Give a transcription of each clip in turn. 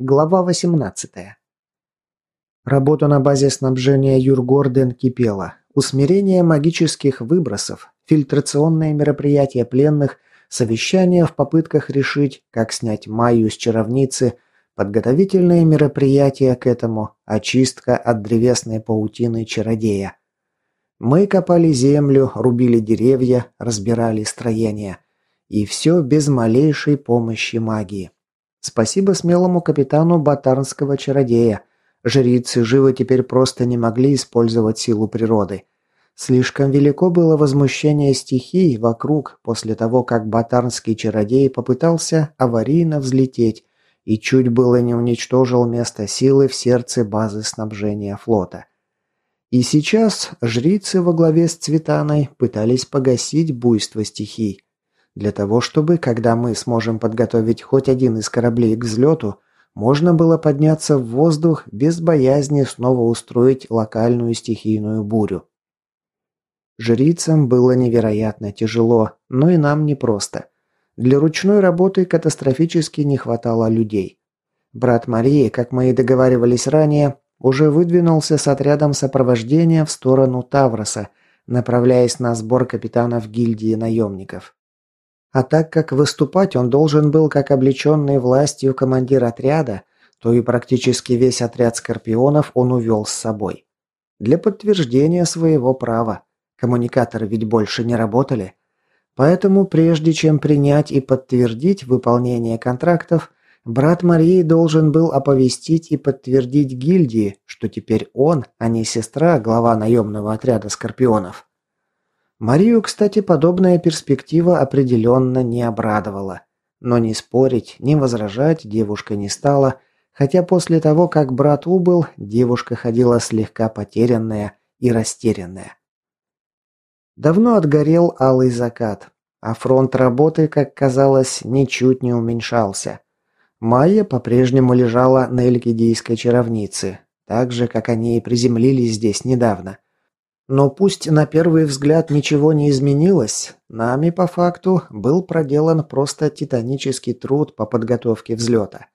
Глава 18. Работа на базе снабжения Юргорден кипела. Усмирение магических выбросов, фильтрационные мероприятия пленных, совещания в попытках решить, как снять Майю с чаровницы, подготовительные мероприятия к этому, очистка от древесной паутины чародея. Мы копали землю, рубили деревья, разбирали строения. И все без малейшей помощи магии. Спасибо смелому капитану батарнского чародея. Жрицы живы теперь просто не могли использовать силу природы. Слишком велико было возмущение стихий вокруг после того, как батарнский чародей попытался аварийно взлететь и чуть было не уничтожил место силы в сердце базы снабжения флота. И сейчас жрицы во главе с Цветаной пытались погасить буйство стихий. Для того, чтобы, когда мы сможем подготовить хоть один из кораблей к взлету, можно было подняться в воздух без боязни снова устроить локальную стихийную бурю. Жрицам было невероятно тяжело, но и нам непросто. Для ручной работы катастрофически не хватало людей. Брат Марии, как мы и договаривались ранее, уже выдвинулся с отрядом сопровождения в сторону Тавроса, направляясь на сбор капитанов гильдии наемников. А так как выступать он должен был как облеченный властью командир отряда, то и практически весь отряд скорпионов он увел с собой. Для подтверждения своего права. Коммуникаторы ведь больше не работали. Поэтому прежде чем принять и подтвердить выполнение контрактов, брат Марии должен был оповестить и подтвердить гильдии, что теперь он, а не сестра, глава наемного отряда скорпионов. Марию, кстати, подобная перспектива определенно не обрадовала. Но ни спорить, ни возражать девушка не стала, хотя после того, как брат убыл, девушка ходила слегка потерянная и растерянная. Давно отгорел алый закат, а фронт работы, как казалось, ничуть не уменьшался. Майя по-прежнему лежала на элькидийской чаровнице, так же, как они и приземлились здесь недавно. Но пусть на первый взгляд ничего не изменилось, нами по факту был проделан просто титанический труд по подготовке взлета.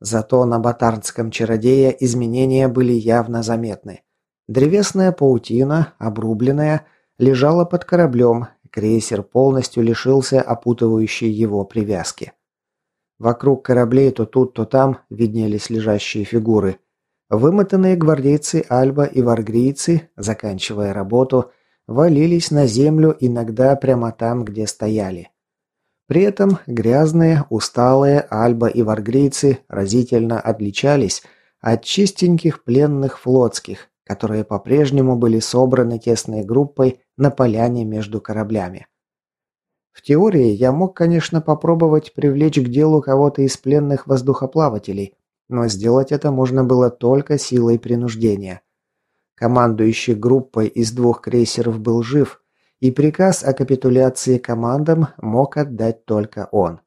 Зато на Батарнском чародее изменения были явно заметны. Древесная паутина, обрубленная, лежала под кораблем, крейсер полностью лишился опутывающей его привязки. Вокруг кораблей то тут, то там виднелись лежащие фигуры – Вымотанные гвардейцы Альба и варгрийцы, заканчивая работу, валились на землю иногда прямо там, где стояли. При этом грязные, усталые Альба и варгрийцы разительно отличались от чистеньких пленных флотских, которые по-прежнему были собраны тесной группой на поляне между кораблями. В теории я мог, конечно, попробовать привлечь к делу кого-то из пленных воздухоплавателей, но сделать это можно было только силой принуждения. Командующий группой из двух крейсеров был жив, и приказ о капитуляции командам мог отдать только он.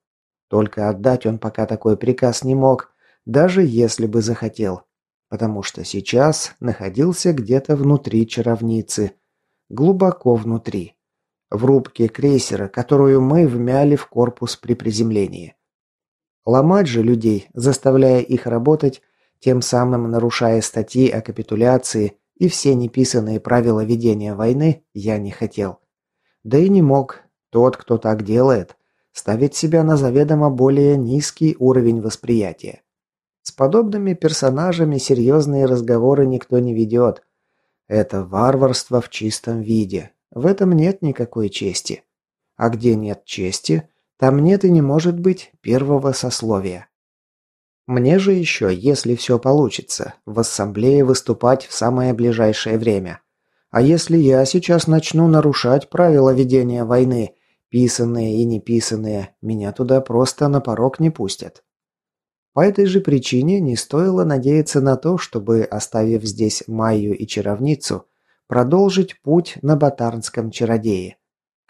Только отдать он пока такой приказ не мог, даже если бы захотел, потому что сейчас находился где-то внутри чаровницы, глубоко внутри, в рубке крейсера, которую мы вмяли в корпус при приземлении. Ломать же людей, заставляя их работать, тем самым нарушая статьи о капитуляции и все неписанные правила ведения войны, я не хотел. Да и не мог. Тот, кто так делает, ставить себя на заведомо более низкий уровень восприятия. С подобными персонажами серьезные разговоры никто не ведет. Это варварство в чистом виде. В этом нет никакой чести. А где нет чести, там нет и не может быть первого сословия. Мне же еще, если все получится, в ассамблее выступать в самое ближайшее время. А если я сейчас начну нарушать правила ведения войны, писанные и неписанные, меня туда просто на порог не пустят. По этой же причине не стоило надеяться на то, чтобы, оставив здесь Майю и Чаровницу, продолжить путь на Батарнском чародее.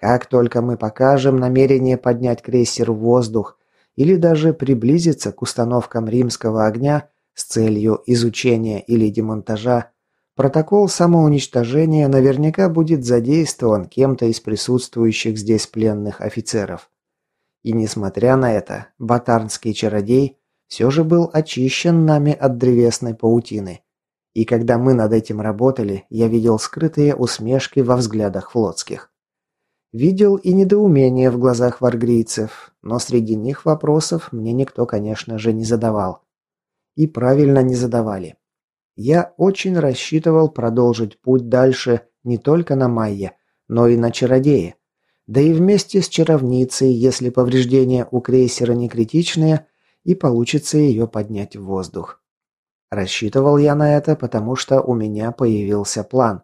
Как только мы покажем намерение поднять крейсер в воздух или даже приблизиться к установкам римского огня с целью изучения или демонтажа, протокол самоуничтожения наверняка будет задействован кем-то из присутствующих здесь пленных офицеров. И несмотря на это, батарнский чародей все же был очищен нами от древесной паутины. И когда мы над этим работали, я видел скрытые усмешки во взглядах флотских. Видел и недоумение в глазах варгрийцев, но среди них вопросов мне никто, конечно же, не задавал. И правильно не задавали. Я очень рассчитывал продолжить путь дальше не только на Майе, но и на Чародее. Да и вместе с Чаровницей, если повреждения у крейсера не критичные, и получится ее поднять в воздух. Рассчитывал я на это, потому что у меня появился план,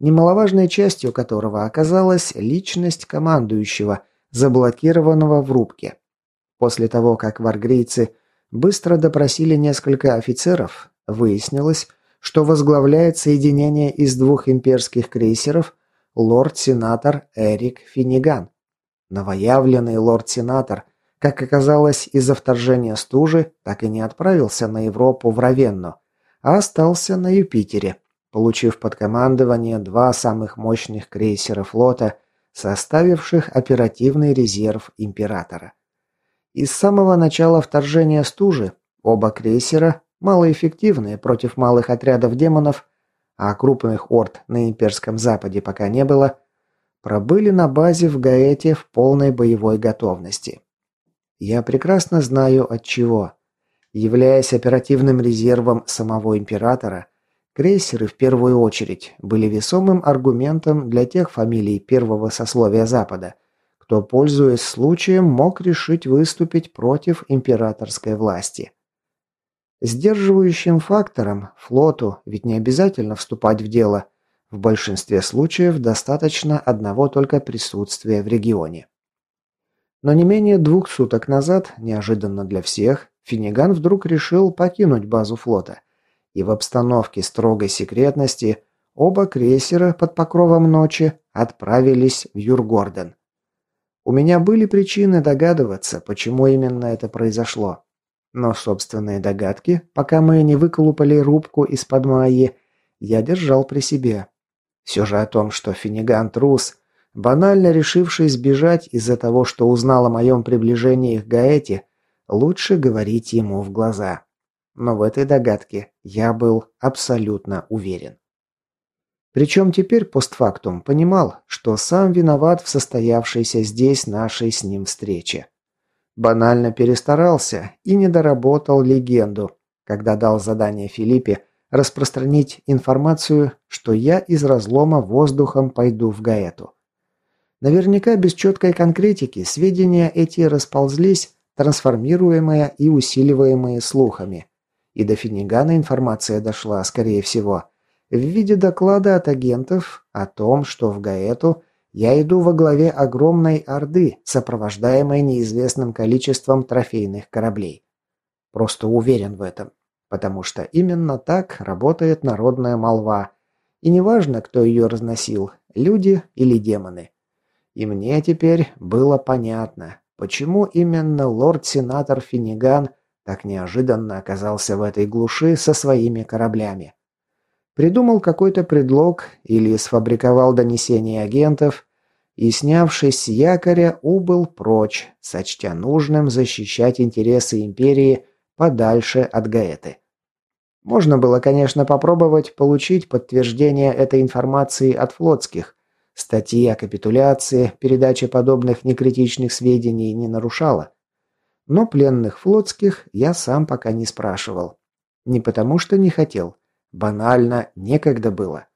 немаловажной частью которого оказалась личность командующего, заблокированного в рубке. После того, как варгрийцы быстро допросили несколько офицеров, выяснилось, что возглавляет соединение из двух имперских крейсеров лорд-сенатор Эрик Финиган. Новоявленный лорд-сенатор, как оказалось, из-за вторжения стужи так и не отправился на Европу в Равенну, а остался на Юпитере, получив под командование два самых мощных крейсера флота, составивших оперативный резерв императора. И с самого начала вторжения стужи оба крейсера, малоэффективные против малых отрядов демонов, а крупных орд на имперском западе пока не было, пробыли на базе в Гаэте в полной боевой готовности. Я прекрасно знаю от чего. Являясь оперативным резервом самого императора, крейсеры в первую очередь были весомым аргументом для тех фамилий первого сословия Запада, кто, пользуясь случаем, мог решить выступить против императорской власти. Сдерживающим фактором флоту ведь не обязательно вступать в дело. В большинстве случаев достаточно одного только присутствия в регионе. Но не менее двух суток назад, неожиданно для всех, Финиган вдруг решил покинуть базу флота. И в обстановке строгой секретности оба крейсера под покровом ночи отправились в Юргорден. У меня были причины догадываться, почему именно это произошло. Но собственные догадки, пока мы не выколупали рубку из-под Майи, я держал при себе. Все же о том, что Финиган трус, банально решивший сбежать из-за того, что узнал о моем приближении к Гаэте, лучше говорить ему в глаза. Но в этой догадке я был абсолютно уверен. Причем теперь постфактум понимал, что сам виноват в состоявшейся здесь нашей с ним встрече. Банально перестарался и не доработал легенду, когда дал задание Филиппе распространить информацию, что я из разлома воздухом пойду в Гаэту. Наверняка без четкой конкретики сведения эти расползлись, трансформируемые и усиливаемые слухами. И до Финнигана информация дошла, скорее всего, в виде доклада от агентов о том, что в Гаэту я иду во главе огромной орды, сопровождаемой неизвестным количеством трофейных кораблей. Просто уверен в этом, потому что именно так работает народная молва, и неважно, кто ее разносил, люди или демоны. И мне теперь было понятно, почему именно лорд-сенатор Финиган так неожиданно оказался в этой глуши со своими кораблями. Придумал какой-то предлог или сфабриковал донесение агентов и, снявшись с якоря, убыл прочь, сочтя нужным защищать интересы империи подальше от Гаэты. Можно было, конечно, попробовать получить подтверждение этой информации от флотских, Статьи о капитуляции, передача подобных некритичных сведений не нарушала. Но пленных флотских я сам пока не спрашивал. Не потому что не хотел. Банально некогда было.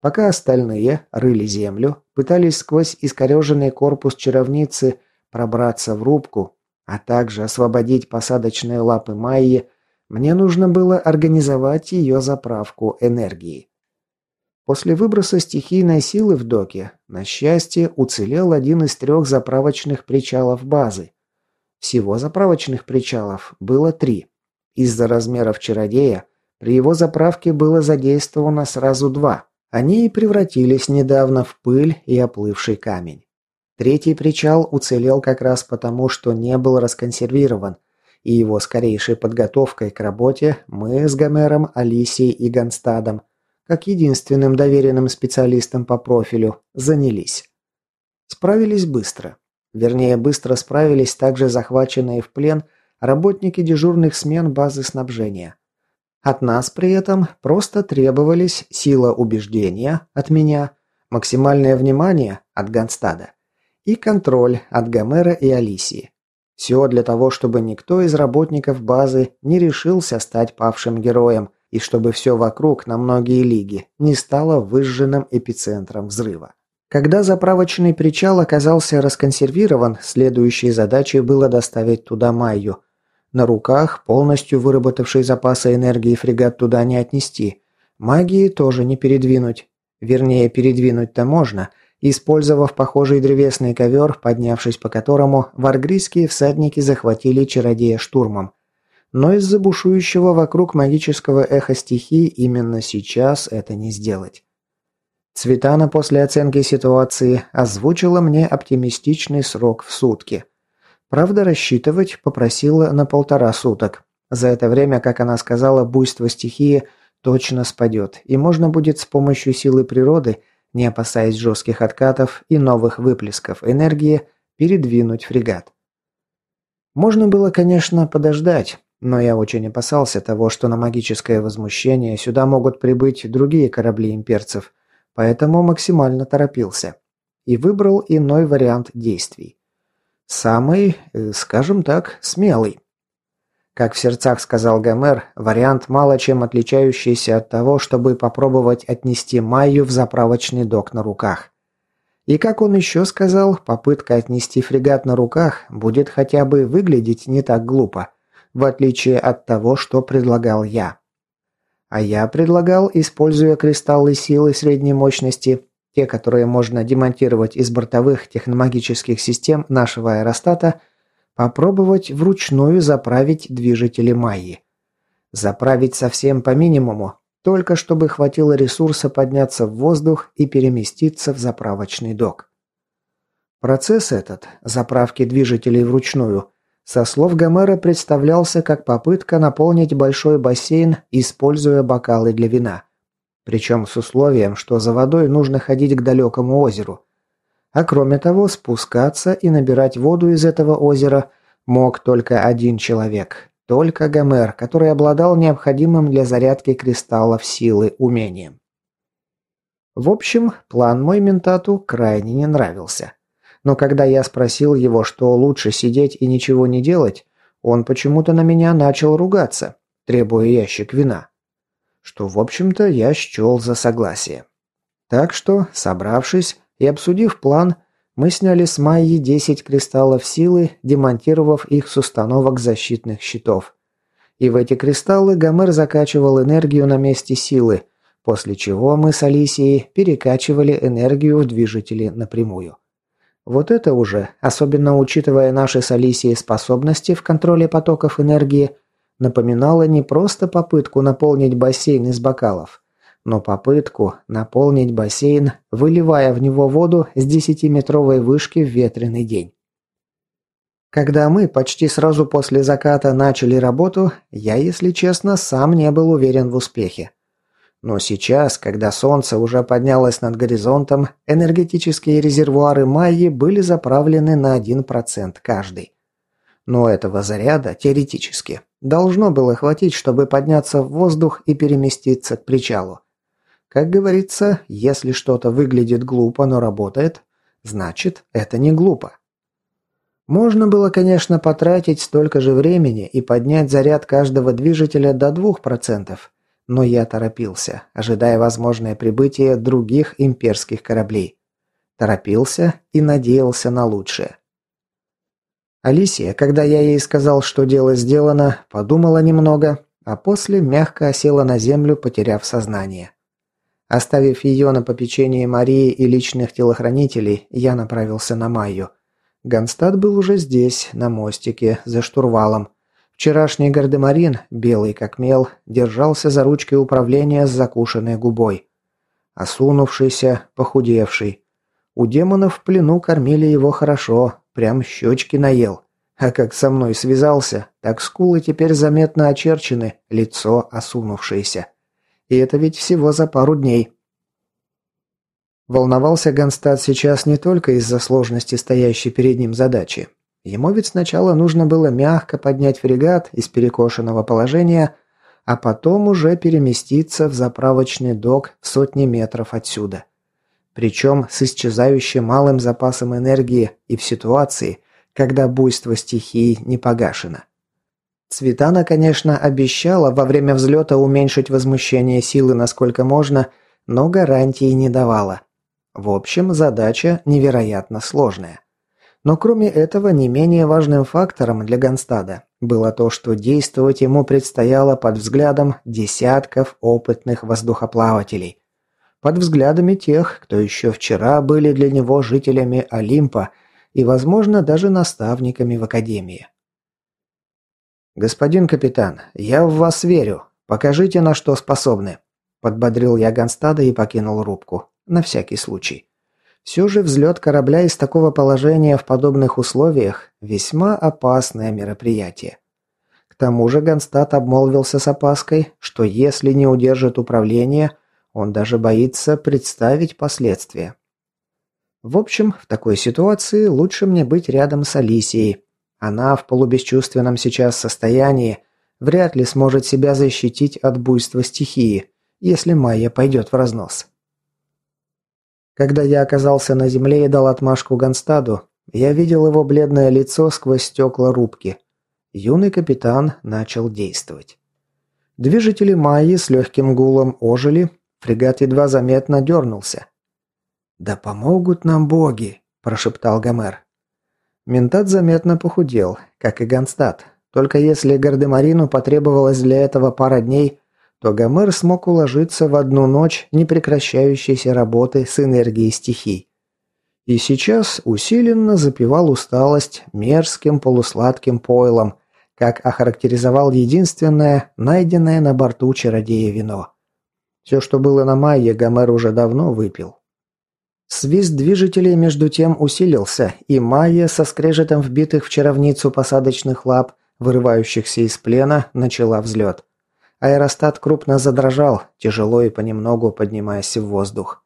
Пока остальные рыли землю, пытались сквозь искореженный корпус чаровницы пробраться в рубку, а также освободить посадочные лапы Майи, мне нужно было организовать ее заправку энергией. После выброса стихийной силы в доке, на счастье, уцелел один из трех заправочных причалов базы. Всего заправочных причалов было три. Из-за размеров чародея при его заправке было задействовано сразу два. Они и превратились недавно в пыль и оплывший камень. Третий причал уцелел как раз потому, что не был расконсервирован, и его скорейшей подготовкой к работе мы с Гомером, Алисией и Гонстадом как единственным доверенным специалистом по профилю, занялись. Справились быстро. Вернее, быстро справились также захваченные в плен работники дежурных смен базы снабжения. От нас при этом просто требовались сила убеждения от меня, максимальное внимание от Ганстада и контроль от Гомера и Алисии. Все для того, чтобы никто из работников базы не решился стать павшим героем, и чтобы все вокруг на многие лиги не стало выжженным эпицентром взрыва. Когда заправочный причал оказался расконсервирован, следующей задачей было доставить туда Майю. На руках, полностью выработавший запасы энергии фрегат туда не отнести. Магии тоже не передвинуть. Вернее, передвинуть-то можно – использовав похожий древесный ковер, поднявшись по которому варгрийские всадники захватили чародея штурмом. Но из-за бушующего вокруг магического эха стихии именно сейчас это не сделать. Цветана после оценки ситуации озвучила мне оптимистичный срок в сутки. Правда, рассчитывать попросила на полтора суток. За это время, как она сказала, буйство стихии точно спадет, и можно будет с помощью силы природы – не опасаясь жестких откатов и новых выплесков энергии, передвинуть фрегат. Можно было, конечно, подождать, но я очень опасался того, что на магическое возмущение сюда могут прибыть другие корабли имперцев, поэтому максимально торопился. И выбрал иной вариант действий. Самый, э, скажем так, смелый. Как в сердцах сказал Гомер, вариант мало чем отличающийся от того, чтобы попробовать отнести Майю в заправочный док на руках. И как он еще сказал, попытка отнести фрегат на руках будет хотя бы выглядеть не так глупо, в отличие от того, что предлагал я. А я предлагал, используя кристаллы силы средней мощности, те, которые можно демонтировать из бортовых техномагических систем нашего аэростата – Попробовать вручную заправить движители Майи. Заправить совсем по минимуму, только чтобы хватило ресурса подняться в воздух и переместиться в заправочный док. Процесс этот, заправки движителей вручную, со слов Гомера представлялся как попытка наполнить большой бассейн, используя бокалы для вина. Причем с условием, что за водой нужно ходить к далекому озеру – а кроме того, спускаться и набирать воду из этого озера мог только один человек. Только Гомер, который обладал необходимым для зарядки кристаллов силы умением. В общем, план мой ментату крайне не нравился. Но когда я спросил его, что лучше сидеть и ничего не делать, он почему-то на меня начал ругаться, требуя ящик вина. Что, в общем-то, я счел за согласие. Так что, собравшись, и обсудив план, мы сняли с Майи 10 кристаллов силы, демонтировав их с установок защитных щитов. И в эти кристаллы Гомер закачивал энергию на месте силы, после чего мы с Алисией перекачивали энергию в движители напрямую. Вот это уже, особенно учитывая наши с Алисией способности в контроле потоков энергии, напоминало не просто попытку наполнить бассейн из бокалов, но попытку наполнить бассейн, выливая в него воду с десятиметровой вышки в ветреный день. Когда мы почти сразу после заката начали работу, я, если честно, сам не был уверен в успехе. Но сейчас, когда солнце уже поднялось над горизонтом, энергетические резервуары Майи были заправлены на 1% каждый. Но этого заряда, теоретически, должно было хватить, чтобы подняться в воздух и переместиться к причалу. Как говорится, если что-то выглядит глупо, но работает, значит, это не глупо. Можно было, конечно, потратить столько же времени и поднять заряд каждого движителя до 2%, но я торопился, ожидая возможное прибытие других имперских кораблей. Торопился и надеялся на лучшее. Алисия, когда я ей сказал, что дело сделано, подумала немного, а после мягко осела на землю, потеряв сознание. Оставив ее на попечении Марии и личных телохранителей, я направился на Майю. Ганстад был уже здесь, на мостике, за штурвалом. Вчерашний гардемарин, белый как мел, держался за ручкой управления с закушенной губой. Осунувшийся, похудевший. У демонов в плену кормили его хорошо, прям щечки наел. А как со мной связался, так скулы теперь заметно очерчены, лицо осунувшееся. И это ведь всего за пару дней. Волновался Ганстад сейчас не только из-за сложности стоящей перед ним задачи. Ему ведь сначала нужно было мягко поднять фрегат из перекошенного положения, а потом уже переместиться в заправочный док в сотни метров отсюда. Причем с исчезающим малым запасом энергии и в ситуации, когда буйство стихий не погашено. Цветана, конечно, обещала во время взлета уменьшить возмущение силы насколько можно, но гарантии не давала. В общем, задача невероятно сложная. Но кроме этого, не менее важным фактором для Ганстада было то, что действовать ему предстояло под взглядом десятков опытных воздухоплавателей. Под взглядами тех, кто еще вчера были для него жителями Олимпа и, возможно, даже наставниками в Академии. «Господин капитан, я в вас верю. Покажите, на что способны», – подбодрил я Ганстада и покинул рубку. На всякий случай. Все же взлет корабля из такого положения в подобных условиях – весьма опасное мероприятие. К тому же Ганстад обмолвился с опаской, что если не удержит управление, он даже боится представить последствия. В общем, в такой ситуации лучше мне быть рядом с Алисией. Она в полубесчувственном сейчас состоянии вряд ли сможет себя защитить от буйства стихии, если Майя пойдет в разнос. Когда я оказался на земле и дал отмашку Ганстаду, я видел его бледное лицо сквозь стекла рубки. Юный капитан начал действовать. Движители Майи с легким гулом ожили, фрегат едва заметно дернулся. «Да помогут нам боги!» – прошептал Гомер. Ментат заметно похудел, как и Ганстад. Только если Гардемарину потребовалось для этого пара дней, то Гомер смог уложиться в одну ночь непрекращающейся работы с энергией стихий. И сейчас усиленно запивал усталость мерзким полусладким пойлом, как охарактеризовал единственное, найденное на борту чародея вино. Все, что было на Майе, Гомер уже давно выпил. Свист движителей между тем усилился, и Майя со скрежетом вбитых в чаровницу посадочных лап, вырывающихся из плена, начала взлет. Аэростат крупно задрожал, тяжело и понемногу поднимаясь в воздух.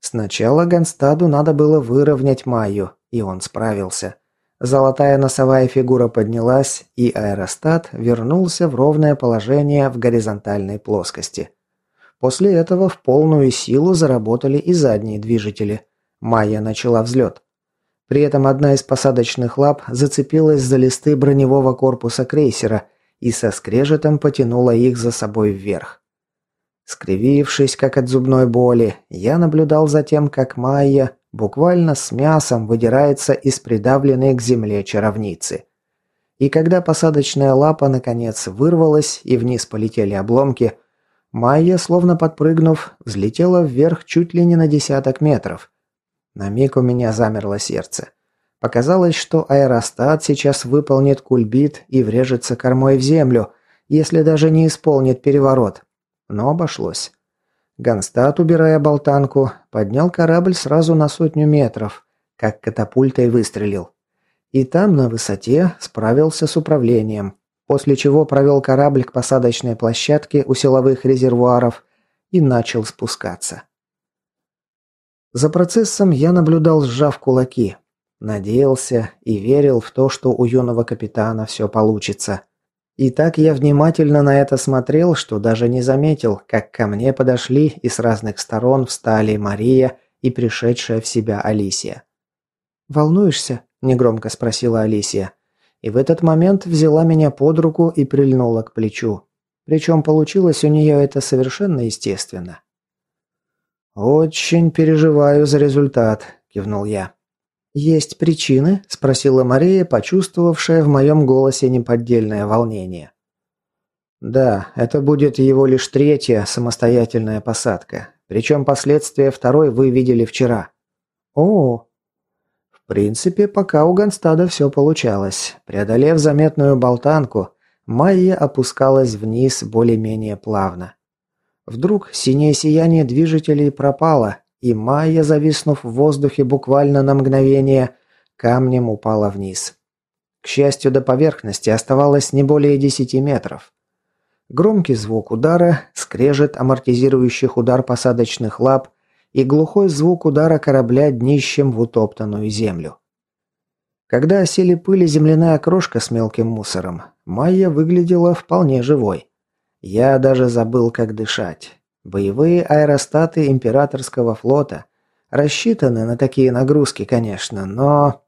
Сначала Ганстаду надо было выровнять Майю, и он справился. Золотая носовая фигура поднялась, и аэростат вернулся в ровное положение в горизонтальной плоскости. После этого в полную силу заработали и задние движители. Майя начала взлет. При этом одна из посадочных лап зацепилась за листы броневого корпуса крейсера и со скрежетом потянула их за собой вверх. Скривившись, как от зубной боли, я наблюдал за тем, как Майя буквально с мясом выдирается из придавленной к земле чаровницы. И когда посадочная лапа наконец вырвалась и вниз полетели обломки, Майя, словно подпрыгнув, взлетела вверх чуть ли не на десяток метров. На миг у меня замерло сердце. Показалось, что аэростат сейчас выполнит кульбит и врежется кормой в землю, если даже не исполнит переворот. Но обошлось. Ганстат, убирая болтанку, поднял корабль сразу на сотню метров, как катапультой выстрелил. И там, на высоте, справился с управлением, после чего провел корабль к посадочной площадке у силовых резервуаров и начал спускаться. За процессом я наблюдал, сжав кулаки. Надеялся и верил в то, что у юного капитана все получится. И так я внимательно на это смотрел, что даже не заметил, как ко мне подошли и с разных сторон встали Мария и пришедшая в себя Алисия. «Волнуешься?» – негромко спросила Алисия. И в этот момент взяла меня под руку и прильнула к плечу. Причем получилось у нее это совершенно естественно. «Очень переживаю за результат», – кивнул я. «Есть причины?» – спросила Мария, почувствовавшая в моем голосе неподдельное волнение. «Да, это будет его лишь третья самостоятельная посадка. Причем последствия второй вы видели вчера». «О!» В принципе, пока у Ганстада все получалось. Преодолев заметную болтанку, Майя опускалась вниз более-менее плавно. Вдруг синее сияние движителей пропало, и Майя, зависнув в воздухе буквально на мгновение, камнем упала вниз. К счастью, до поверхности оставалось не более десяти метров. Громкий звук удара, скрежет амортизирующих удар посадочных лап и глухой звук удара корабля днищем в утоптанную землю. Когда осели пыль и земляная крошка с мелким мусором, Майя выглядела вполне живой. Я даже забыл, как дышать. Боевые аэростаты императорского флота рассчитаны на такие нагрузки, конечно, но...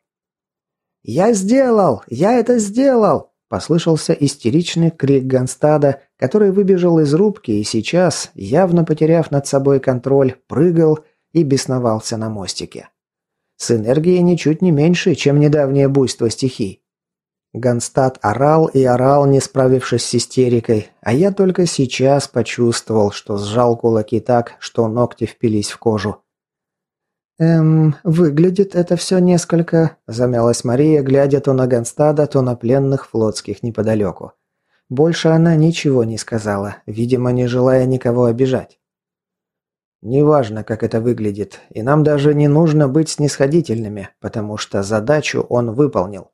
«Я сделал! Я это сделал!» Послышался истеричный крик Ганстада, который выбежал из рубки и сейчас, явно потеряв над собой контроль, прыгал и бесновался на мостике. С энергией ничуть не меньше, чем недавнее буйство стихий. Ганстад орал и орал, не справившись с истерикой, а я только сейчас почувствовал, что сжал кулаки так, что ногти впились в кожу. «Эм, выглядит это все несколько...» – замялась Мария, глядя то на Ганстада, то на пленных флотских неподалеку. Больше она ничего не сказала, видимо, не желая никого обижать. «Неважно, как это выглядит, и нам даже не нужно быть снисходительными, потому что задачу он выполнил».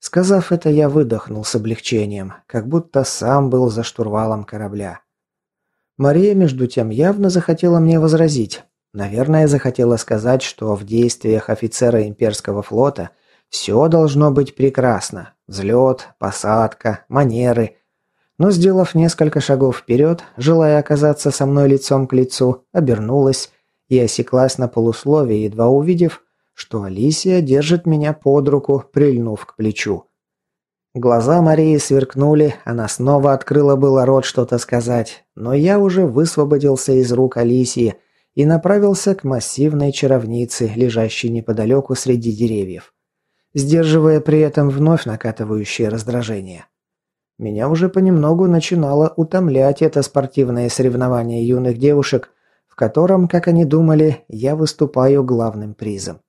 Сказав это, я выдохнул с облегчением, как будто сам был за штурвалом корабля. Мария, между тем, явно захотела мне возразить, Наверное, захотела сказать, что в действиях офицера имперского флота все должно быть прекрасно. Взлет, посадка, манеры. Но, сделав несколько шагов вперед, желая оказаться со мной лицом к лицу, обернулась и осеклась на полусловие, едва увидев, что Алисия держит меня под руку, прильнув к плечу. Глаза Марии сверкнули, она снова открыла было рот что-то сказать, но я уже высвободился из рук Алисии – и направился к массивной чаровнице, лежащей неподалеку среди деревьев, сдерживая при этом вновь накатывающее раздражение. Меня уже понемногу начинало утомлять это спортивное соревнование юных девушек, в котором, как они думали, я выступаю главным призом.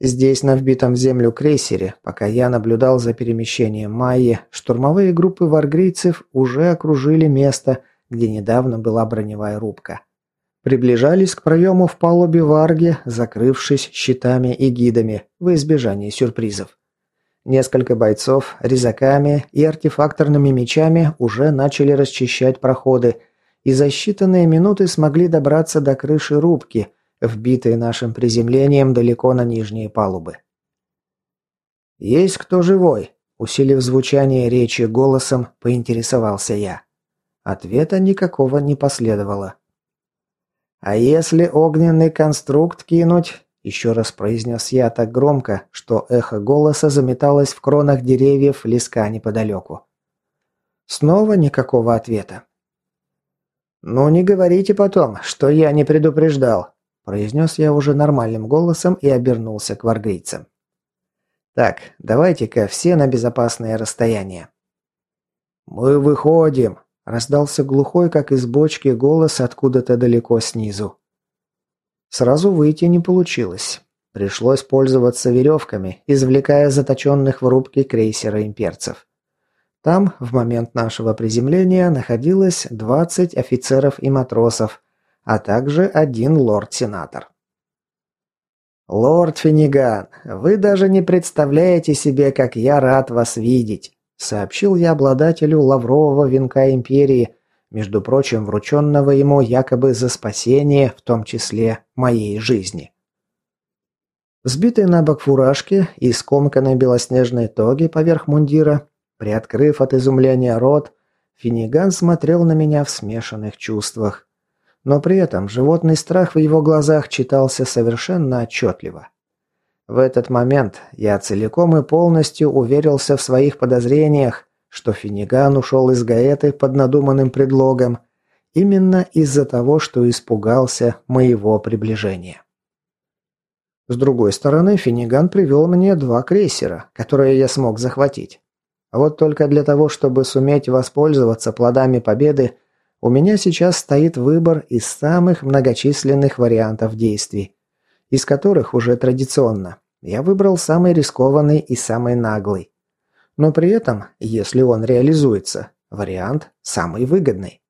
Здесь, на вбитом в землю крейсере, пока я наблюдал за перемещением Майи, штурмовые группы варгрийцев уже окружили место, где недавно была броневая рубка. Приближались к проему в палубе Варги, закрывшись щитами и гидами, во избежание сюрпризов. Несколько бойцов резаками и артефакторными мечами уже начали расчищать проходы, и за считанные минуты смогли добраться до крыши рубки, вбитой нашим приземлением далеко на нижние палубы. «Есть кто живой?» – усилив звучание речи голосом, поинтересовался я. Ответа никакого не последовало. «А если огненный конструкт кинуть?» Еще раз произнес я так громко, что эхо голоса заметалось в кронах деревьев леска неподалеку. Снова никакого ответа. «Ну не говорите потом, что я не предупреждал», произнес я уже нормальным голосом и обернулся к варгрийцам. «Так, давайте-ка все на безопасное расстояние». «Мы выходим», Раздался глухой, как из бочки, голос откуда-то далеко снизу. Сразу выйти не получилось. Пришлось пользоваться веревками, извлекая заточенных в рубке крейсера имперцев. Там, в момент нашего приземления, находилось 20 офицеров и матросов, а также один лорд-сенатор. «Лорд Финниган, вы даже не представляете себе, как я рад вас видеть!» сообщил я обладателю лаврового венка империи, между прочим, врученного ему якобы за спасение, в том числе моей жизни. Сбитый на бок фуражки и скомканной белоснежной тоги поверх мундира, приоткрыв от изумления рот, Финиган смотрел на меня в смешанных чувствах. Но при этом животный страх в его глазах читался совершенно отчетливо. В этот момент я целиком и полностью уверился в своих подозрениях, что Финиган ушел из Гаэты под надуманным предлогом, именно из-за того, что испугался моего приближения. С другой стороны, Финиган привел мне два крейсера, которые я смог захватить. А вот только для того, чтобы суметь воспользоваться плодами победы, у меня сейчас стоит выбор из самых многочисленных вариантов действий, из которых уже традиционно я выбрал самый рискованный и самый наглый. Но при этом, если он реализуется, вариант самый выгодный.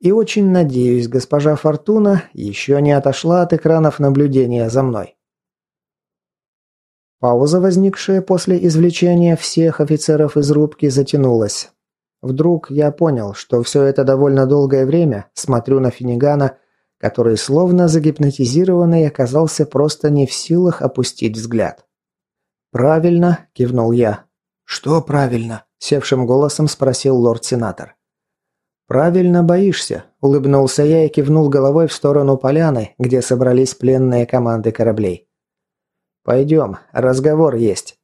И очень надеюсь, госпожа Фортуна еще не отошла от экранов наблюдения за мной. Пауза, возникшая после извлечения всех офицеров из рубки, затянулась. Вдруг я понял, что все это довольно долгое время смотрю на Финигана который, словно загипнотизированный, оказался просто не в силах опустить взгляд. «Правильно», – кивнул я. «Что правильно?» – севшим голосом спросил лорд-сенатор. «Правильно боишься», – улыбнулся я и кивнул головой в сторону поляны, где собрались пленные команды кораблей. «Пойдем, разговор есть».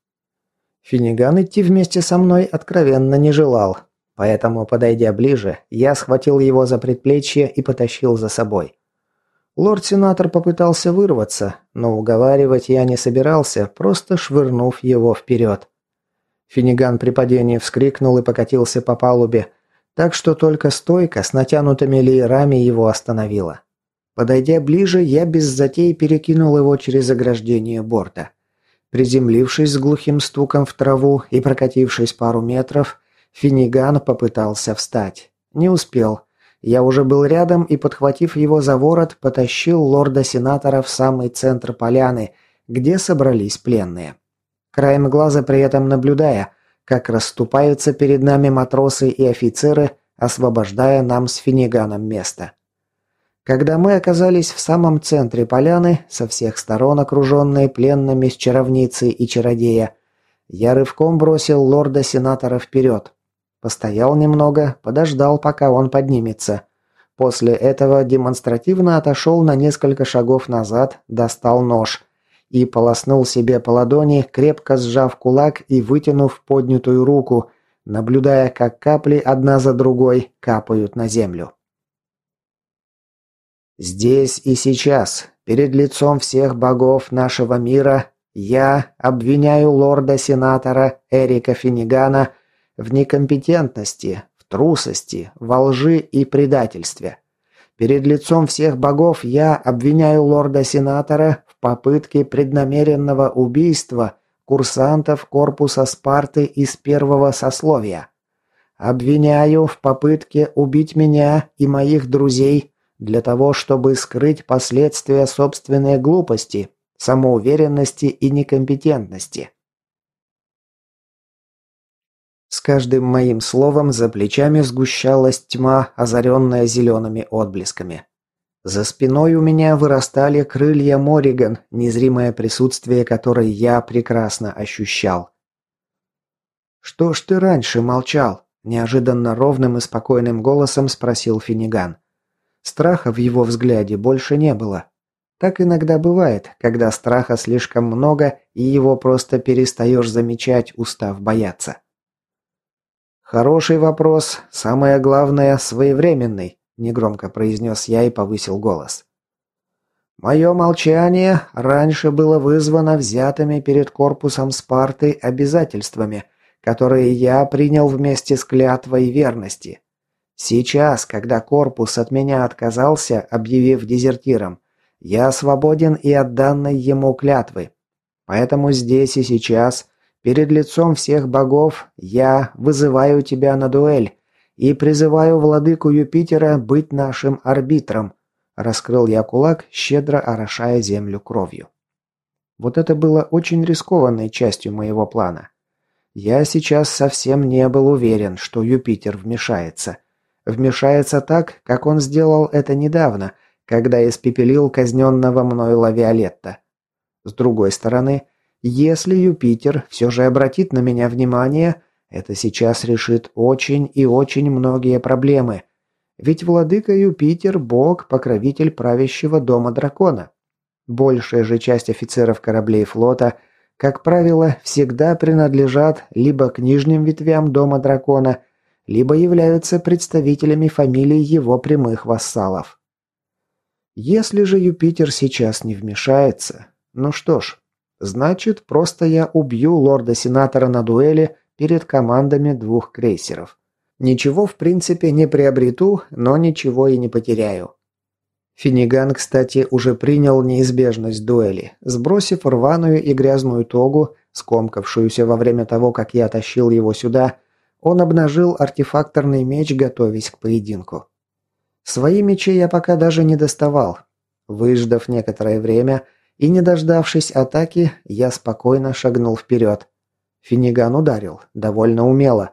Финиган идти вместе со мной откровенно не желал, поэтому, подойдя ближе, я схватил его за предплечье и потащил за собой. Лорд-сенатор попытался вырваться, но уговаривать я не собирался, просто швырнув его вперед. Финиган при падении вскрикнул и покатился по палубе, так что только стойка с натянутыми леерами его остановила. Подойдя ближе, я без затей перекинул его через ограждение борта. Приземлившись с глухим стуком в траву и прокатившись пару метров, Финиган попытался встать. Не успел. Я уже был рядом и, подхватив его за ворот, потащил лорда-сенатора в самый центр поляны, где собрались пленные. Краем глаза при этом наблюдая, как расступаются перед нами матросы и офицеры, освобождая нам с Финиганом место. Когда мы оказались в самом центре поляны, со всех сторон окруженные пленными с чаровницы и чародея, я рывком бросил лорда-сенатора вперед, Постоял немного, подождал, пока он поднимется. После этого демонстративно отошел на несколько шагов назад, достал нож и полоснул себе по ладони, крепко сжав кулак и вытянув поднятую руку, наблюдая, как капли одна за другой капают на землю. Здесь и сейчас, перед лицом всех богов нашего мира, я обвиняю лорда-сенатора Эрика Финигана – в некомпетентности, в трусости, во лжи и предательстве. Перед лицом всех богов я обвиняю лорда-сенатора в попытке преднамеренного убийства курсантов корпуса Спарты из первого сословия. Обвиняю в попытке убить меня и моих друзей для того, чтобы скрыть последствия собственной глупости, самоуверенности и некомпетентности. С каждым моим словом за плечами сгущалась тьма, озаренная зелеными отблесками. За спиной у меня вырастали крылья Мориган, незримое присутствие которой я прекрасно ощущал. «Что ж ты раньше молчал?» – неожиданно ровным и спокойным голосом спросил Финиган. Страха в его взгляде больше не было. Так иногда бывает, когда страха слишком много, и его просто перестаешь замечать, устав бояться. «Хороший вопрос. Самое главное, своевременный», – негромко произнес я и повысил голос. «Мое молчание раньше было вызвано взятыми перед корпусом Спарты обязательствами, которые я принял вместе с клятвой верности. Сейчас, когда корпус от меня отказался, объявив дезертиром, я свободен и от данной ему клятвы. Поэтому здесь и сейчас Перед лицом всех богов я вызываю тебя на дуэль и призываю владыку Юпитера быть нашим арбитром. Раскрыл я кулак, щедро орошая землю кровью. Вот это было очень рискованной частью моего плана. Я сейчас совсем не был уверен, что Юпитер вмешается. Вмешается так, как он сделал это недавно, когда испепелил казненного мною Лавиолетта. С другой стороны, если Юпитер все же обратит на меня внимание, это сейчас решит очень и очень многие проблемы. Ведь владыка Юпитер – бог, покровитель правящего дома дракона. Большая же часть офицеров кораблей флота, как правило, всегда принадлежат либо к нижним ветвям дома дракона, либо являются представителями фамилий его прямых вассалов. Если же Юпитер сейчас не вмешается, ну что ж, Значит, просто я убью лорда-сенатора на дуэли перед командами двух крейсеров. Ничего, в принципе, не приобрету, но ничего и не потеряю. Финиган, кстати, уже принял неизбежность дуэли, сбросив рваную и грязную тогу, скомкавшуюся во время того, как я тащил его сюда, он обнажил артефакторный меч, готовясь к поединку. Свои мечи я пока даже не доставал. Выждав некоторое время, и не дождавшись атаки, я спокойно шагнул вперед. Финиган ударил, довольно умело.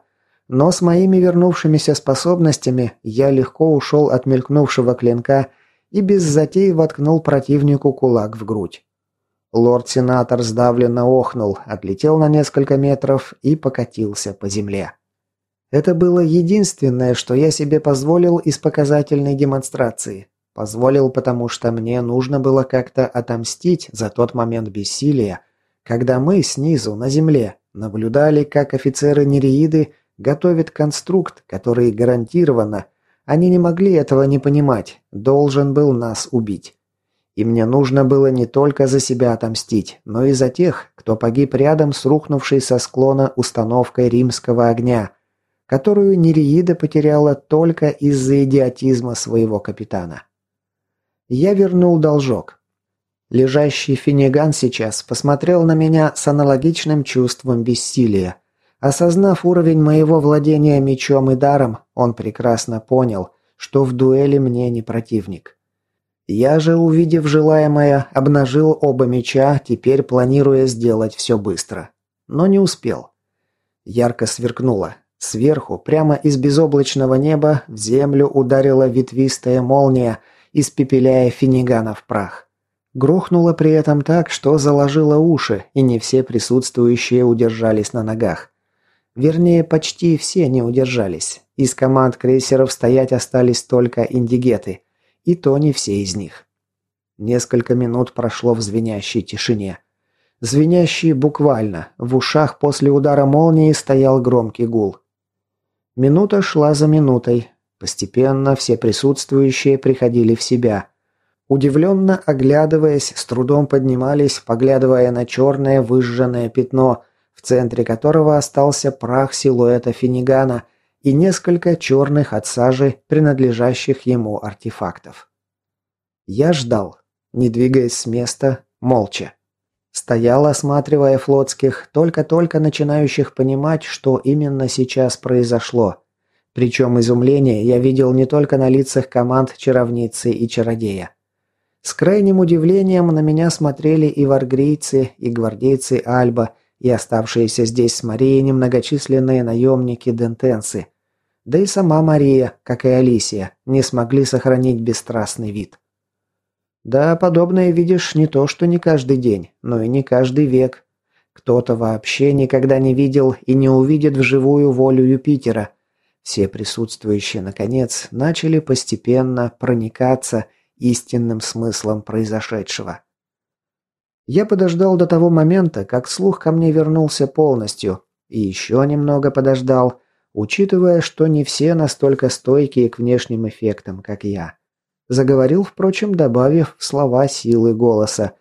Но с моими вернувшимися способностями я легко ушел от мелькнувшего клинка и без затей воткнул противнику кулак в грудь. Лорд-сенатор сдавленно охнул, отлетел на несколько метров и покатился по земле. Это было единственное, что я себе позволил из показательной демонстрации. Позволил, потому что мне нужно было как-то отомстить за тот момент бессилия, когда мы снизу, на земле, наблюдали, как офицеры Нереиды готовят конструкт, который гарантированно, они не могли этого не понимать, должен был нас убить. И мне нужно было не только за себя отомстить, но и за тех, кто погиб рядом с рухнувшей со склона установкой римского огня – которую Нереида потеряла только из-за идиотизма своего капитана. Я вернул должок. Лежащий Финиган сейчас посмотрел на меня с аналогичным чувством бессилия. Осознав уровень моего владения мечом и даром, он прекрасно понял, что в дуэли мне не противник. Я же, увидев желаемое, обнажил оба меча, теперь планируя сделать все быстро. Но не успел. Ярко сверкнуло. Сверху, прямо из безоблачного неба, в землю ударила ветвистая молния, испепеляя Финигана в прах. Грохнуло при этом так, что заложило уши, и не все присутствующие удержались на ногах. Вернее, почти все не удержались. Из команд крейсеров стоять остались только индигеты. И то не все из них. Несколько минут прошло в звенящей тишине. Звенящий буквально. В ушах после удара молнии стоял громкий гул. Минута шла за минутой. Постепенно все присутствующие приходили в себя. Удивленно оглядываясь, с трудом поднимались, поглядывая на черное выжженное пятно, в центре которого остался прах силуэта Финигана и несколько черных от сажи, принадлежащих ему артефактов. Я ждал, не двигаясь с места, молча. Стоял, осматривая флотских, только-только начинающих понимать, что именно сейчас произошло. Причем изумление я видел не только на лицах команд чаровницы и чародея. С крайним удивлением на меня смотрели и варгрийцы, и гвардейцы Альба, и оставшиеся здесь с Марией немногочисленные наемники-дентенсы. Да и сама Мария, как и Алисия, не смогли сохранить бесстрастный вид. Да, подобное видишь не то, что не каждый день, но и не каждый век. Кто-то вообще никогда не видел и не увидит вживую волю Юпитера. Все присутствующие, наконец, начали постепенно проникаться истинным смыслом произошедшего. Я подождал до того момента, как слух ко мне вернулся полностью, и еще немного подождал, учитывая, что не все настолько стойкие к внешним эффектам, как я. Заговорил, впрочем, добавив слова силы голоса,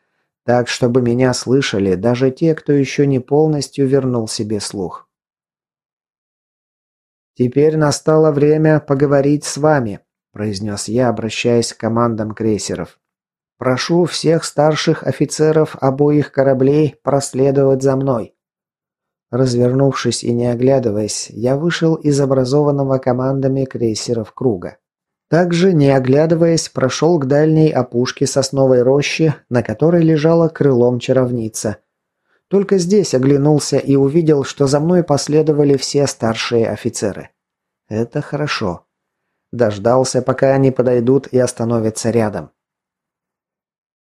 так, чтобы меня слышали даже те, кто еще не полностью вернул себе слух. «Теперь настало время поговорить с вами», – произнес я, обращаясь к командам крейсеров. «Прошу всех старших офицеров обоих кораблей проследовать за мной». Развернувшись и не оглядываясь, я вышел из образованного командами крейсеров круга. Также, не оглядываясь, прошел к дальней опушке сосновой рощи, на которой лежала крылом чаровница. Только здесь оглянулся и увидел, что за мной последовали все старшие офицеры. Это хорошо. Дождался, пока они подойдут и остановятся рядом.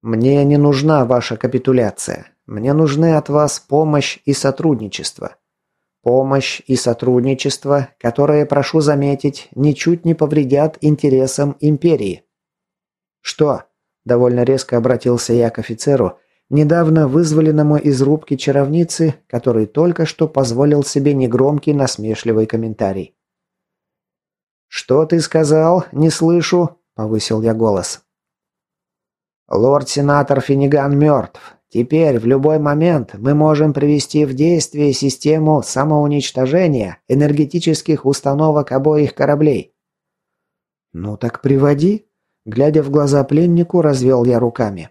«Мне не нужна ваша капитуляция. Мне нужны от вас помощь и сотрудничество. Помощь и сотрудничество, которые, прошу заметить, ничуть не повредят интересам империи. Что? Довольно резко обратился я к офицеру, недавно вызволенному из рубки чаровницы, который только что позволил себе негромкий насмешливый комментарий. «Что ты сказал? Не слышу», — повысил я голос. «Лорд-сенатор Финиган мертв. Теперь в любой момент мы можем привести в действие систему самоуничтожения энергетических установок обоих кораблей. Ну так приводи, глядя в глаза пленнику, развел я руками.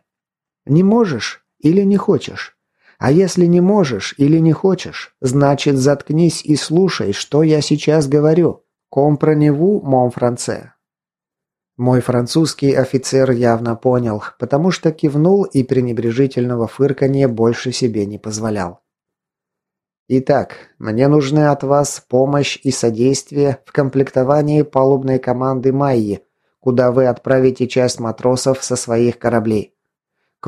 Не можешь или не хочешь? А если не можешь или не хочешь, значит заткнись и слушай, что я сейчас говорю. Компроневу, мон франце. Мой французский офицер явно понял, потому что кивнул и пренебрежительного фырканья больше себе не позволял. Итак, мне нужны от вас помощь и содействие в комплектовании палубной команды Майи, куда вы отправите часть матросов со своих кораблей.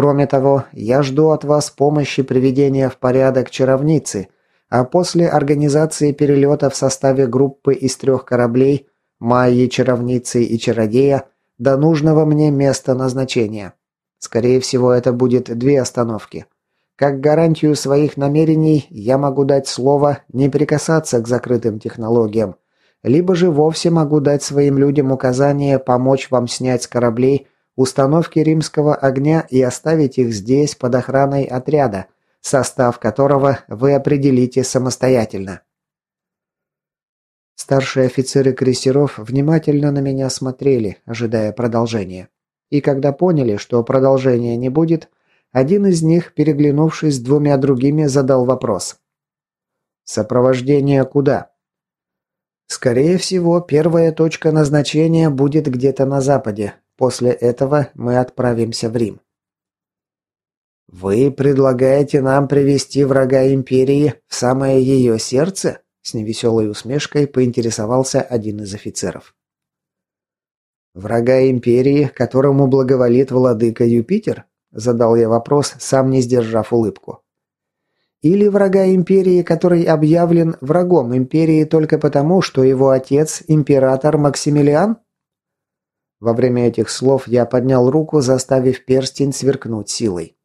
Кроме того, я жду от вас помощи приведения в порядок чаровницы, а после организации перелета в составе группы из трех кораблей Майи, Чаровницы и Чародея до нужного мне места назначения. Скорее всего, это будет две остановки. Как гарантию своих намерений я могу дать слово не прикасаться к закрытым технологиям, либо же вовсе могу дать своим людям указание помочь вам снять с кораблей установки римского огня и оставить их здесь под охраной отряда, состав которого вы определите самостоятельно. Старшие офицеры крейсеров внимательно на меня смотрели, ожидая продолжения. И когда поняли, что продолжения не будет, один из них, переглянувшись с двумя другими, задал вопрос. «Сопровождение куда?» «Скорее всего, первая точка назначения будет где-то на западе, После этого мы отправимся в Рим. «Вы предлагаете нам привести врага Империи в самое ее сердце?» С невеселой усмешкой поинтересовался один из офицеров. «Врага Империи, которому благоволит владыка Юпитер?» Задал я вопрос, сам не сдержав улыбку. «Или врага Империи, который объявлен врагом Империи только потому, что его отец – император Максимилиан?» Во время этих слов я поднял руку, заставив перстень сверкнуть силой.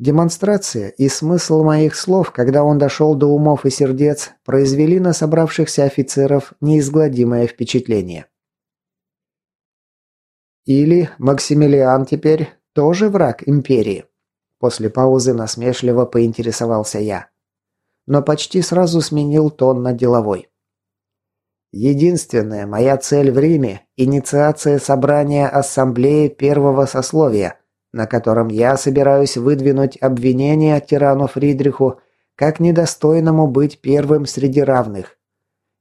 Демонстрация и смысл моих слов, когда он дошел до умов и сердец, произвели на собравшихся офицеров неизгладимое впечатление. Или Максимилиан теперь тоже враг империи? После паузы насмешливо поинтересовался я. Но почти сразу сменил тон на деловой. Единственная моя цель в Риме – инициация собрания ассамблеи первого сословия, на котором я собираюсь выдвинуть обвинение тирану Фридриху как недостойному быть первым среди равных.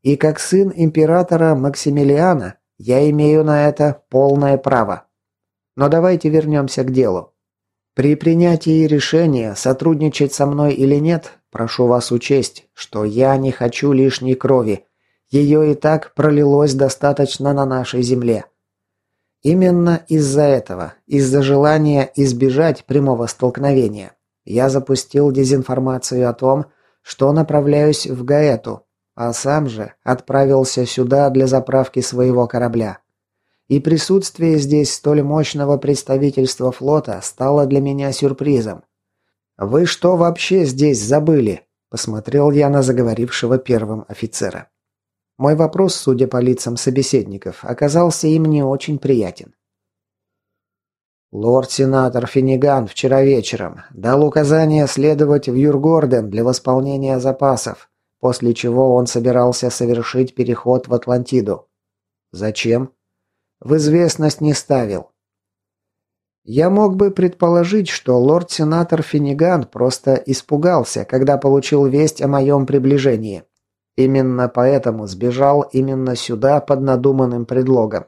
И как сын императора Максимилиана я имею на это полное право. Но давайте вернемся к делу. При принятии решения, сотрудничать со мной или нет, прошу вас учесть, что я не хочу лишней крови – ее и так пролилось достаточно на нашей земле. Именно из-за этого, из-за желания избежать прямого столкновения, я запустил дезинформацию о том, что направляюсь в Гаэту, а сам же отправился сюда для заправки своего корабля. И присутствие здесь столь мощного представительства флота стало для меня сюрпризом. «Вы что вообще здесь забыли?» – посмотрел я на заговорившего первым офицера. Мой вопрос, судя по лицам собеседников, оказался им не очень приятен. Лорд-сенатор Финниган вчера вечером дал указание следовать в Юргорден для восполнения запасов, после чего он собирался совершить переход в Атлантиду. Зачем? В известность не ставил. Я мог бы предположить, что лорд-сенатор Финниган просто испугался, когда получил весть о моем приближении. Именно поэтому сбежал именно сюда под надуманным предлогом.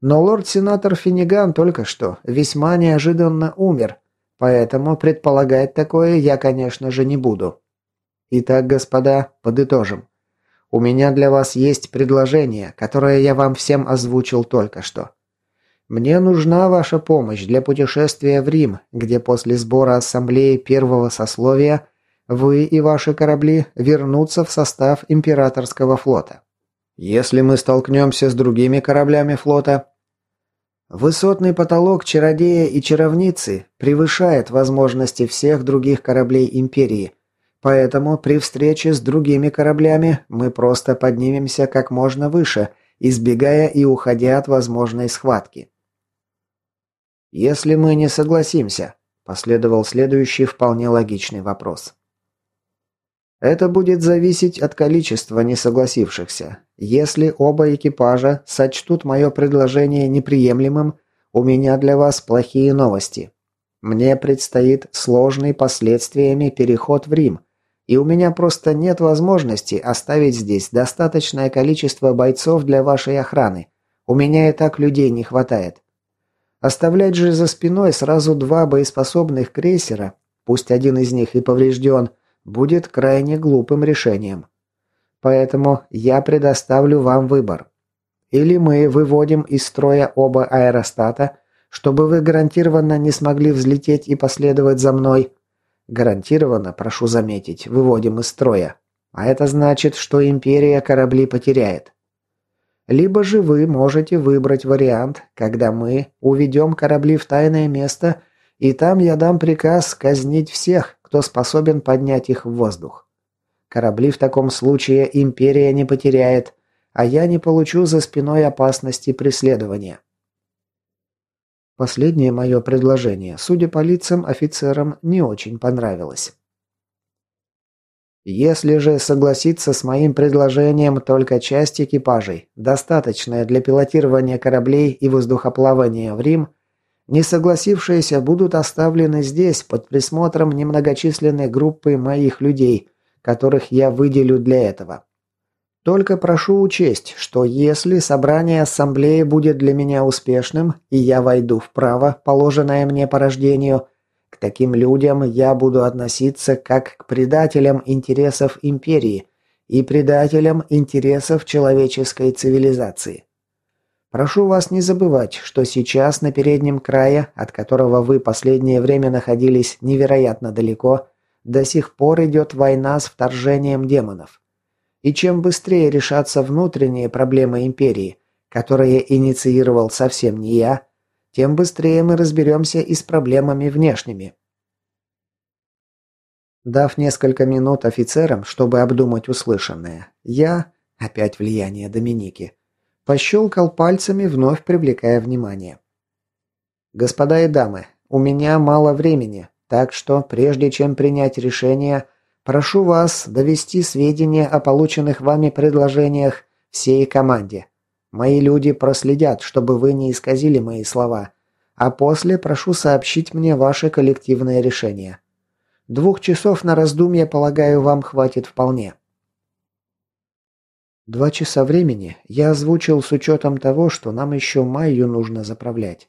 Но лорд-сенатор Финниган только что весьма неожиданно умер, поэтому предполагать такое я, конечно же, не буду. Итак, господа, подытожим. У меня для вас есть предложение, которое я вам всем озвучил только что. Мне нужна ваша помощь для путешествия в Рим, где после сбора ассамблеи первого сословия вы и ваши корабли вернутся в состав императорского флота. Если мы столкнемся с другими кораблями флота, высотный потолок чародея и чаровницы превышает возможности всех других кораблей империи, поэтому при встрече с другими кораблями мы просто поднимемся как можно выше, избегая и уходя от возможной схватки. Если мы не согласимся, последовал следующий вполне логичный вопрос. Это будет зависеть от количества несогласившихся. Если оба экипажа сочтут мое предложение неприемлемым, у меня для вас плохие новости. Мне предстоит сложный последствиями переход в Рим, и у меня просто нет возможности оставить здесь достаточное количество бойцов для вашей охраны. У меня и так людей не хватает. Оставлять же за спиной сразу два боеспособных крейсера, пусть один из них и поврежден, будет крайне глупым решением. Поэтому я предоставлю вам выбор. Или мы выводим из строя оба аэростата, чтобы вы гарантированно не смогли взлететь и последовать за мной. Гарантированно, прошу заметить, выводим из строя. А это значит, что Империя корабли потеряет. Либо же вы можете выбрать вариант, когда мы уведем корабли в тайное место, и там я дам приказ казнить всех, кто способен поднять их в воздух. Корабли в таком случае Империя не потеряет, а я не получу за спиной опасности преследования. Последнее мое предложение, судя по лицам, офицерам не очень понравилось. Если же согласиться с моим предложением только часть экипажей, достаточная для пилотирования кораблей и воздухоплавания в Рим, не согласившиеся будут оставлены здесь под присмотром немногочисленной группы моих людей, которых я выделю для этого. Только прошу учесть, что если собрание ассамблеи будет для меня успешным, и я войду в право, положенное мне по рождению, к таким людям я буду относиться как к предателям интересов империи и предателям интересов человеческой цивилизации. Прошу вас не забывать, что сейчас на переднем крае, от которого вы последнее время находились невероятно далеко, до сих пор идет война с вторжением демонов. И чем быстрее решатся внутренние проблемы империи, которые инициировал совсем не я, тем быстрее мы разберемся и с проблемами внешними. Дав несколько минут офицерам, чтобы обдумать услышанное, я, опять влияние Доминики, пощелкал пальцами, вновь привлекая внимание. «Господа и дамы, у меня мало времени, так что, прежде чем принять решение, Прошу вас довести сведения о полученных вами предложениях всей команде. Мои люди проследят, чтобы вы не исказили мои слова, а после прошу сообщить мне ваше коллективное решение. Двух часов на раздумье, полагаю, вам хватит вполне. Два часа времени я озвучил с учетом того, что нам еще Майю нужно заправлять.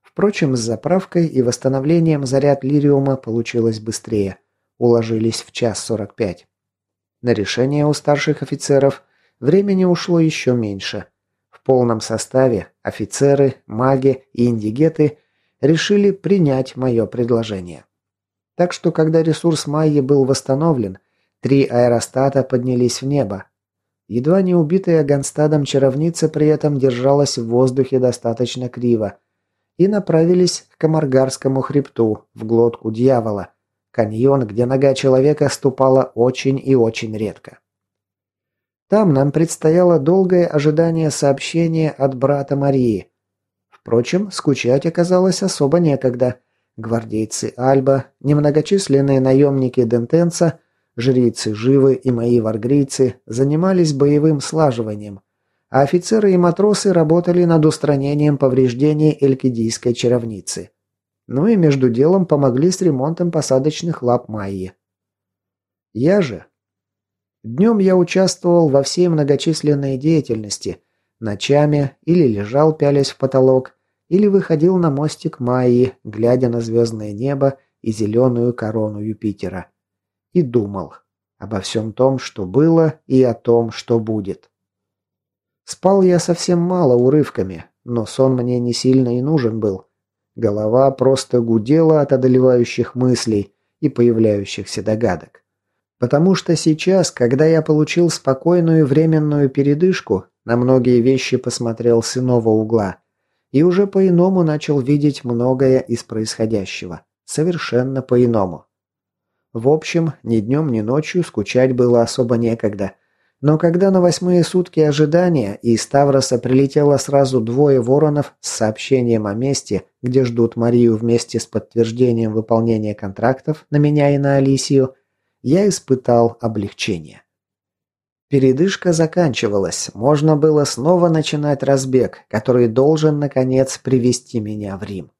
Впрочем, с заправкой и восстановлением заряд лириума получилось быстрее – уложились в час сорок пять. На решение у старших офицеров времени ушло еще меньше. В полном составе офицеры, маги и индигеты решили принять мое предложение. Так что, когда ресурс Майи был восстановлен, три аэростата поднялись в небо. Едва не убитая Ганстадом чаровница при этом держалась в воздухе достаточно криво и направились к Камаргарскому хребту, в глотку дьявола – Каньон, где нога человека ступала очень и очень редко. Там нам предстояло долгое ожидание сообщения от брата Марии. Впрочем, скучать оказалось особо некогда. Гвардейцы Альба, немногочисленные наемники Дентенца, жрицы Живы и мои варгрийцы занимались боевым слаживанием, а офицеры и матросы работали над устранением повреждений элькидийской чаровницы. Ну и между делом помогли с ремонтом посадочных лап Майи. Я же... Днем я участвовал во всей многочисленной деятельности. Ночами или лежал, пялясь в потолок, или выходил на мостик Майи, глядя на звездное небо и зеленую корону Юпитера. И думал обо всем том, что было, и о том, что будет. Спал я совсем мало урывками, но сон мне не сильно и нужен был. Голова просто гудела от одолевающих мыслей и появляющихся догадок. Потому что сейчас, когда я получил спокойную временную передышку, на многие вещи посмотрел с иного угла и уже по-иному начал видеть многое из происходящего. Совершенно по-иному. В общем, ни днем, ни ночью скучать было особо некогда – но когда на восьмые сутки ожидания из Ставроса прилетело сразу двое воронов с сообщением о месте, где ждут Марию вместе с подтверждением выполнения контрактов на меня и на Алисию, я испытал облегчение. Передышка заканчивалась, можно было снова начинать разбег, который должен, наконец, привести меня в Рим.